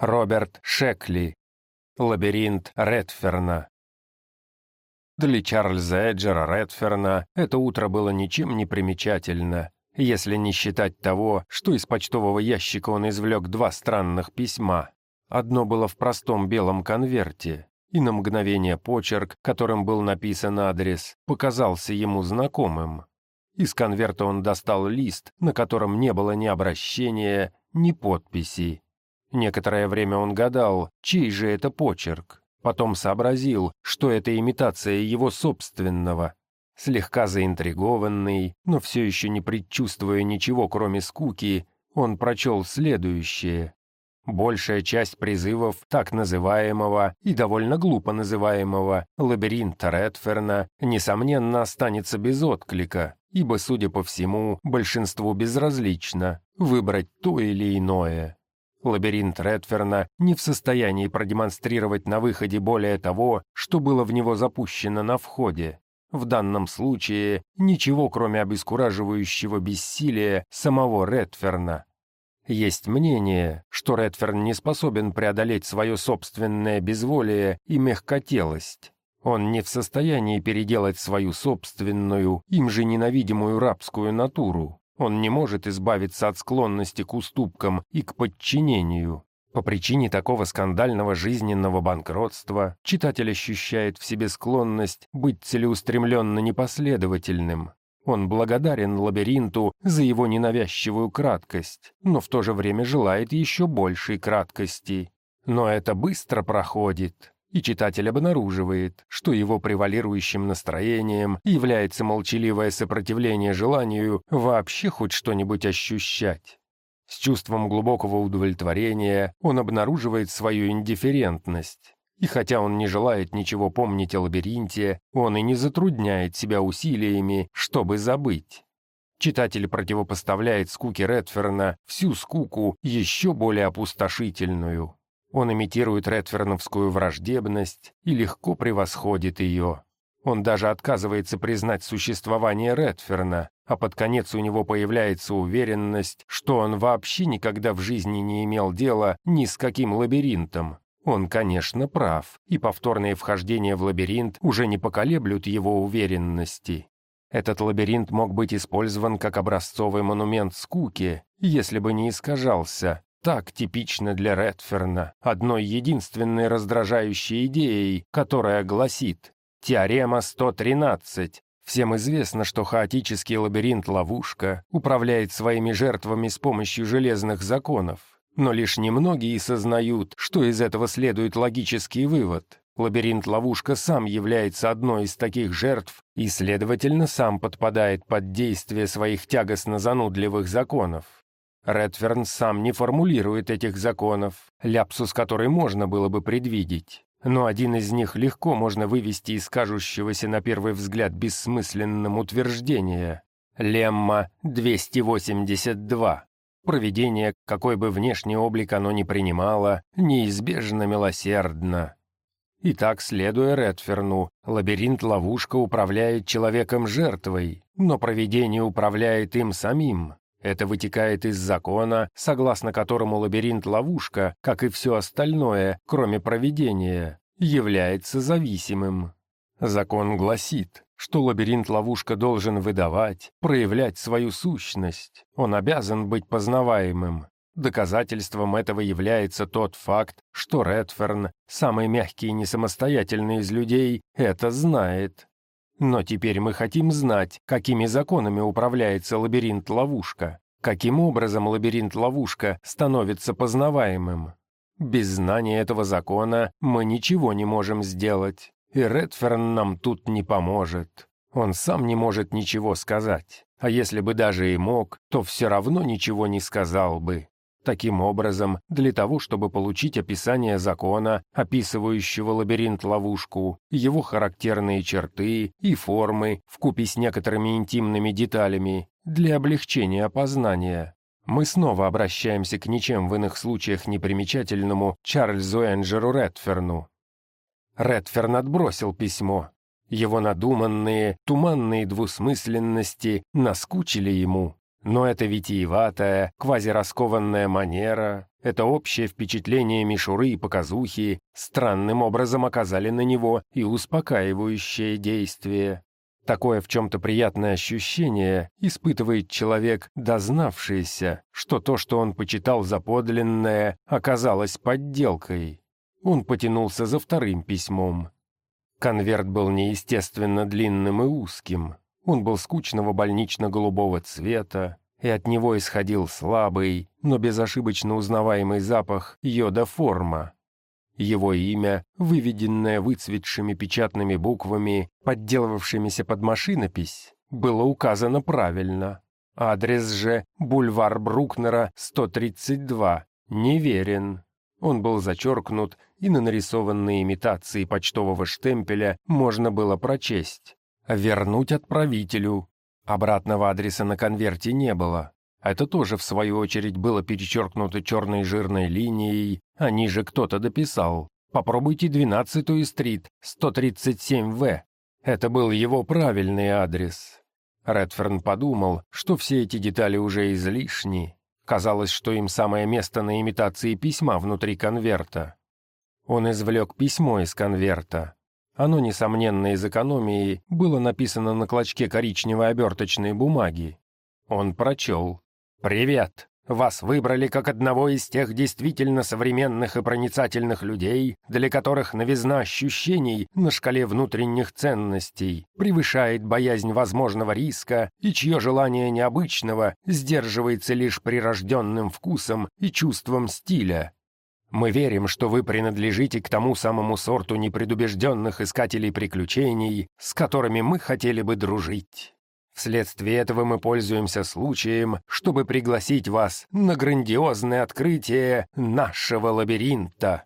Роберт Шекли. Лабиринт Редферна. Для Чарльза Эджера Редферна это утро было ничем не примечательно, если не считать того, что из почтового ящика он извлек два странных письма. Одно было в простом белом конверте, и на мгновение почерк, которым был написан адрес, показался ему знакомым. Из конверта он достал лист, на котором не было ни обращения, ни подписи. Некоторое время он гадал, чей же это почерк. Потом сообразил, что это имитация его собственного. Слегка заинтригованный, но все еще не предчувствуя ничего, кроме скуки, он прочел следующее. Большая часть призывов так называемого и довольно глупо называемого лабиринта Редферна, несомненно, останется без отклика, ибо, судя по всему, большинству безразлично выбрать то или иное. Лабиринт Редферна не в состоянии продемонстрировать на выходе более того, что было в него запущено на входе. В данном случае ничего, кроме обескураживающего бессилия самого Редферна. Есть мнение, что Редферн не способен преодолеть свое собственное безволие и мягкотелость. Он не в состоянии переделать свою собственную, им же ненавидимую рабскую натуру. Он не может избавиться от склонности к уступкам и к подчинению. По причине такого скандального жизненного банкротства читатель ощущает в себе склонность быть целеустремленно непоследовательным. Он благодарен лабиринту за его ненавязчивую краткость, но в то же время желает еще большей краткости. Но это быстро проходит и читатель обнаруживает, что его превалирующим настроением является молчаливое сопротивление желанию вообще хоть что-нибудь ощущать. С чувством глубокого удовлетворения он обнаруживает свою индифферентность. И хотя он не желает ничего помнить о лабиринте, он и не затрудняет себя усилиями, чтобы забыть. Читатель противопоставляет скуке Редферна всю скуку еще более опустошительную. Он имитирует редферновскую враждебность и легко превосходит ее. Он даже отказывается признать существование Редферна, а под конец у него появляется уверенность, что он вообще никогда в жизни не имел дела ни с каким лабиринтом. Он, конечно, прав, и повторные вхождения в лабиринт уже не поколеблют его уверенности. Этот лабиринт мог быть использован как образцовый монумент скуки, если бы не искажался, так типично для Редферна, одной единственной раздражающей идеей, которая гласит «Теорема 113». Всем известно, что хаотический лабиринт-ловушка управляет своими жертвами с помощью железных законов. Но лишь немногие сознают, что из этого следует логический вывод. Лабиринт-ловушка сам является одной из таких жертв и, следовательно, сам подпадает под действие своих тягостно-занудливых законов. Редферн сам не формулирует этих законов, ляпсус который можно было бы предвидеть. Но один из них легко можно вывести из кажущегося на первый взгляд бессмысленным утверждения. Лемма 282. Проведение, какой бы внешний облик оно ни принимало, неизбежно милосердно. Итак, следуя Редферну, лабиринт-ловушка управляет человеком-жертвой, но проведение управляет им самим. Это вытекает из закона, согласно которому лабиринт-ловушка, как и все остальное, кроме проведения, является зависимым. Закон гласит, что лабиринт-ловушка должен выдавать, проявлять свою сущность, он обязан быть познаваемым. Доказательством этого является тот факт, что Редферн, самый мягкий и несамостоятельный из людей, это знает. Но теперь мы хотим знать, какими законами управляется лабиринт-ловушка, каким образом лабиринт-ловушка становится познаваемым. Без знания этого закона мы ничего не можем сделать, и Редферн нам тут не поможет. Он сам не может ничего сказать, а если бы даже и мог, то все равно ничего не сказал бы. Таким образом, для того, чтобы получить описание закона, описывающего лабиринт-ловушку, его характерные черты и формы, вкупе с некоторыми интимными деталями, для облегчения опознания, мы снова обращаемся к ничем в иных случаях непримечательному Чарльзу Энджеру Редферну. Редферн отбросил письмо. Его надуманные, туманные двусмысленности наскучили ему. Но эта витиеватая, квазираскованная манера, Это общее впечатление мишуры и показухи странным образом оказали на него и успокаивающее действие. Такое в чем-то приятное ощущение испытывает человек, дознавшийся, что то, что он почитал за подлинное, оказалось подделкой. Он потянулся за вторым письмом. Конверт был неестественно длинным и узким. Он был скучного больнично-голубого цвета, и от него исходил слабый, но безошибочно узнаваемый запах йода-форма. Его имя, выведенное выцветшими печатными буквами, подделывавшимися под машинопись, было указано правильно. Адрес же бульвар Брукнера, 132, неверен. Он был зачеркнут, и на нарисованной имитации почтового штемпеля можно было прочесть «Вернуть отправителю». Обратного адреса на конверте не было. Это тоже, в свою очередь, было перечеркнуто черной жирной линией, а ниже кто-то дописал. «Попробуйте 12-ю стрит, 137В». Это был его правильный адрес. Редферн подумал, что все эти детали уже излишни. Казалось, что им самое место на имитации письма внутри конверта. Он извлек письмо из конверта. Оно, несомненно, из экономии, было написано на клочке коричневой оберточной бумаги. Он прочел. «Привет! Вас выбрали как одного из тех действительно современных и проницательных людей, для которых новизна ощущений на шкале внутренних ценностей превышает боязнь возможного риска и чье желание необычного сдерживается лишь прирожденным вкусом и чувством стиля. Мы верим, что вы принадлежите к тому самому сорту непредубежденных искателей приключений, с которыми мы хотели бы дружить. Вследствие этого мы пользуемся случаем, чтобы пригласить вас на грандиозное открытие нашего лабиринта.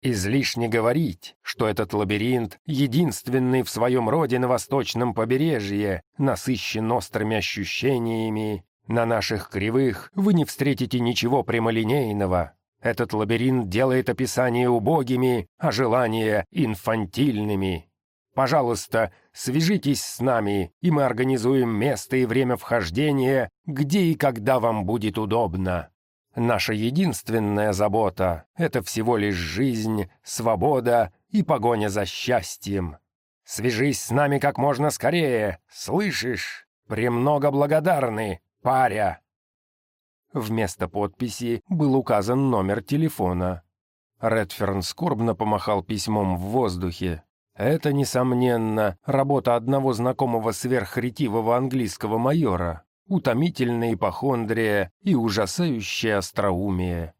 Излишне говорить, что этот лабиринт, единственный в своем роде на восточном побережье, насыщен острыми ощущениями. На наших кривых вы не встретите ничего прямолинейного. Этот лабиринт делает описание убогими, а желания инфантильными. Пожалуйста, свяжитесь с нами, и мы организуем место и время вхождения, где и когда вам будет удобно. Наша единственная забота — это всего лишь жизнь, свобода и погоня за счастьем. Свяжись с нами как можно скорее, слышишь? Премного благодарны, паря!» Вместо подписи был указан номер телефона. Редферн скорбно помахал письмом в воздухе. Это, несомненно, работа одного знакомого сверхретивого английского майора, утомительная ипохондрия и ужасающее остроумие.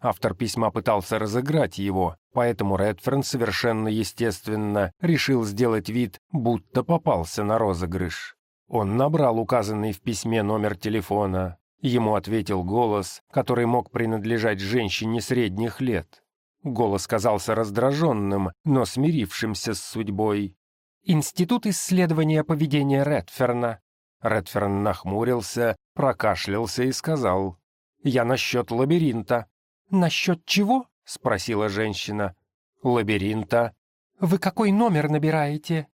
Автор письма пытался разыграть его, поэтому Редферн совершенно естественно решил сделать вид, будто попался на розыгрыш. Он набрал указанный в письме номер телефона. Ему ответил голос, который мог принадлежать женщине средних лет. Голос казался раздраженным, но смирившимся с судьбой. «Институт исследования поведения Редферна». Редферн нахмурился, прокашлялся и сказал. «Я насчет лабиринта». «Насчет чего?» — спросила женщина. «Лабиринта». «Вы какой номер набираете?»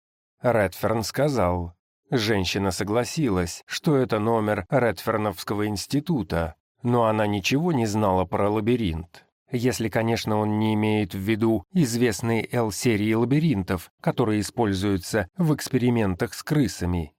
Редферн сказал. Женщина согласилась, что это номер Редферновского института, но она ничего не знала про лабиринт. Если, конечно, он не имеет в виду известные L-серии лабиринтов, которые используются в экспериментах с крысами.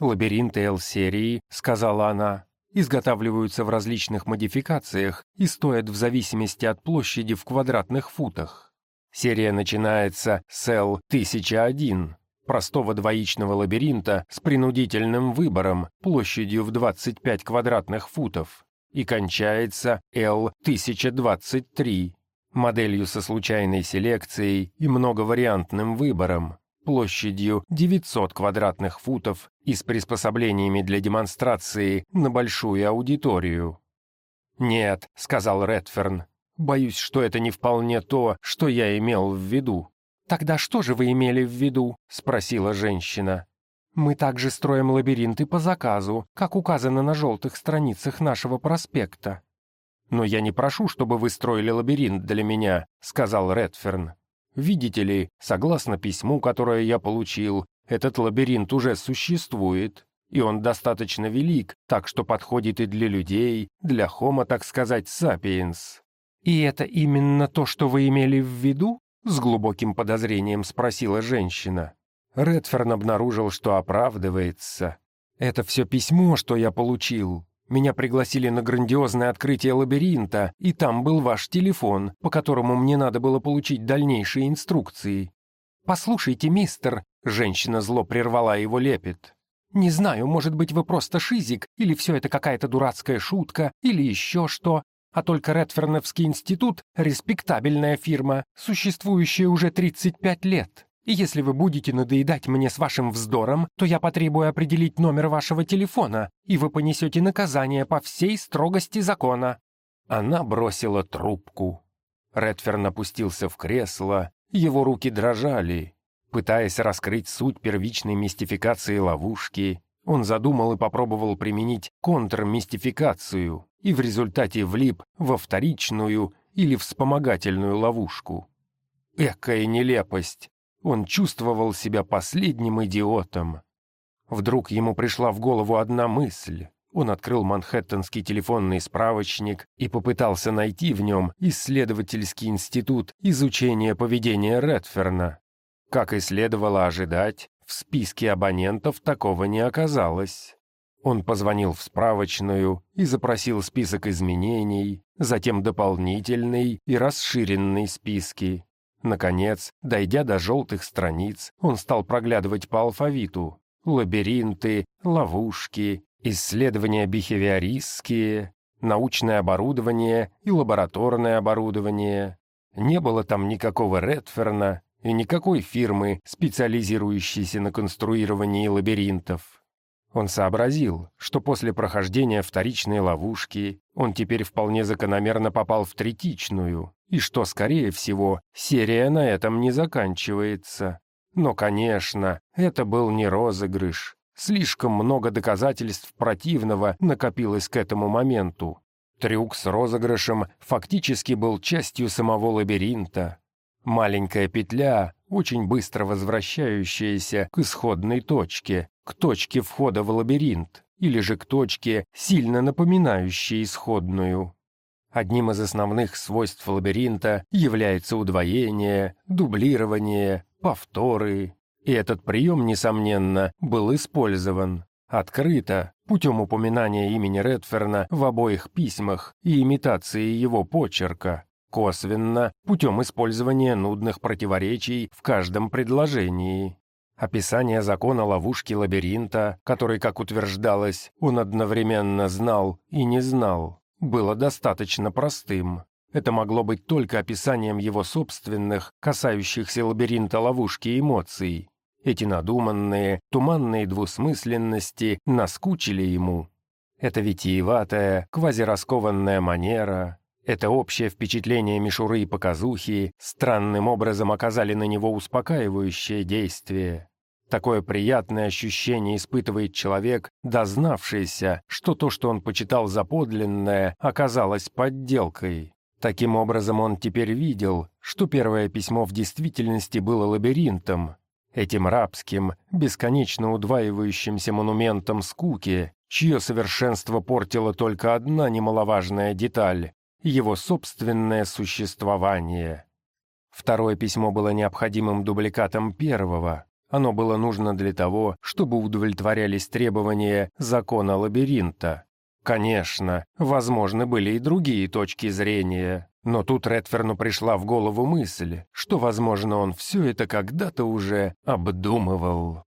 Лабиринты L-серии, сказала она, изготавливаются в различных модификациях и стоят в зависимости от площади в квадратных футах. Серия начинается с L-1001, простого двоичного лабиринта с принудительным выбором площадью в 25 квадратных футов и кончается L1023, моделью со случайной селекцией и многовариантным выбором, площадью 900 квадратных футов и с приспособлениями для демонстрации на большую аудиторию. «Нет», — сказал Редферн, — «боюсь, что это не вполне то, что я имел в виду». «Тогда что же вы имели в виду?» — спросила женщина. Мы также строим лабиринты по заказу, как указано на желтых страницах нашего проспекта. «Но я не прошу, чтобы вы строили лабиринт для меня», — сказал Редферн. «Видите ли, согласно письму, которое я получил, этот лабиринт уже существует, и он достаточно велик, так что подходит и для людей, для хома, так сказать, сапиенс. «И это именно то, что вы имели в виду?» — с глубоким подозрением спросила женщина. Редферн обнаружил, что оправдывается. «Это все письмо, что я получил. Меня пригласили на грандиозное открытие лабиринта, и там был ваш телефон, по которому мне надо было получить дальнейшие инструкции. «Послушайте, мистер», — женщина зло прервала его лепет. «Не знаю, может быть, вы просто шизик, или все это какая-то дурацкая шутка, или еще что, а только Редферновский институт — респектабельная фирма, существующая уже 35 лет. И если вы будете надоедать мне с вашим вздором, то я потребую определить номер вашего телефона, и вы понесете наказание по всей строгости закона». Она бросила трубку. Редферн опустился в кресло, его руки дрожали. Пытаясь раскрыть суть первичной мистификации ловушки, он задумал и попробовал применить контрмистификацию, и в результате влип во вторичную или вспомогательную ловушку. Экая нелепость! Он чувствовал себя последним идиотом. Вдруг ему пришла в голову одна мысль. Он открыл манхэттенский телефонный справочник и попытался найти в нем исследовательский институт изучения поведения Редферна. Как и следовало ожидать, в списке абонентов такого не оказалось. Он позвонил в справочную и запросил список изменений, затем дополнительный и расширенный списки. Наконец, дойдя до желтых страниц, он стал проглядывать по алфавиту. Лабиринты, ловушки, исследования бихевиористские, научное оборудование и лабораторное оборудование. Не было там никакого Редферна и никакой фирмы, специализирующейся на конструировании лабиринтов. Он сообразил, что после прохождения вторичной ловушки он теперь вполне закономерно попал в третичную, и что, скорее всего, серия на этом не заканчивается. Но, конечно, это был не розыгрыш. Слишком много доказательств противного накопилось к этому моменту. Трюк с розыгрышем фактически был частью самого лабиринта. Маленькая петля, очень быстро возвращающаяся к исходной точке, к точке входа в лабиринт, или же к точке, сильно напоминающей исходную. Одним из основных свойств лабиринта является удвоение, дублирование, повторы. И этот прием, несомненно, был использован. Открыто, путем упоминания имени Редферна в обоих письмах и имитации его почерка. Косвенно, путем использования нудных противоречий в каждом предложении. Описание закона ловушки лабиринта, который, как утверждалось, он одновременно знал и не знал, было достаточно простым. Это могло быть только описанием его собственных, касающихся лабиринта ловушки эмоций. Эти надуманные, туманные двусмысленности наскучили ему. Это витиеватая, квазираскованная манера, это общее впечатление мишуры и показухи странным образом оказали на него успокаивающее действие. Такое приятное ощущение испытывает человек, дознавшийся, что то, что он почитал за подлинное, оказалось подделкой. Таким образом, он теперь видел, что первое письмо в действительности было лабиринтом, этим рабским, бесконечно удваивающимся монументом скуки, чье совершенство портила только одна немаловажная деталь — его собственное существование. Второе письмо было необходимым дубликатом первого, оно было нужно для того, чтобы удовлетворялись требования закона лабиринта. Конечно, возможны были и другие точки зрения, но тут Редферну пришла в голову мысль, что, возможно, он все это когда-то уже обдумывал.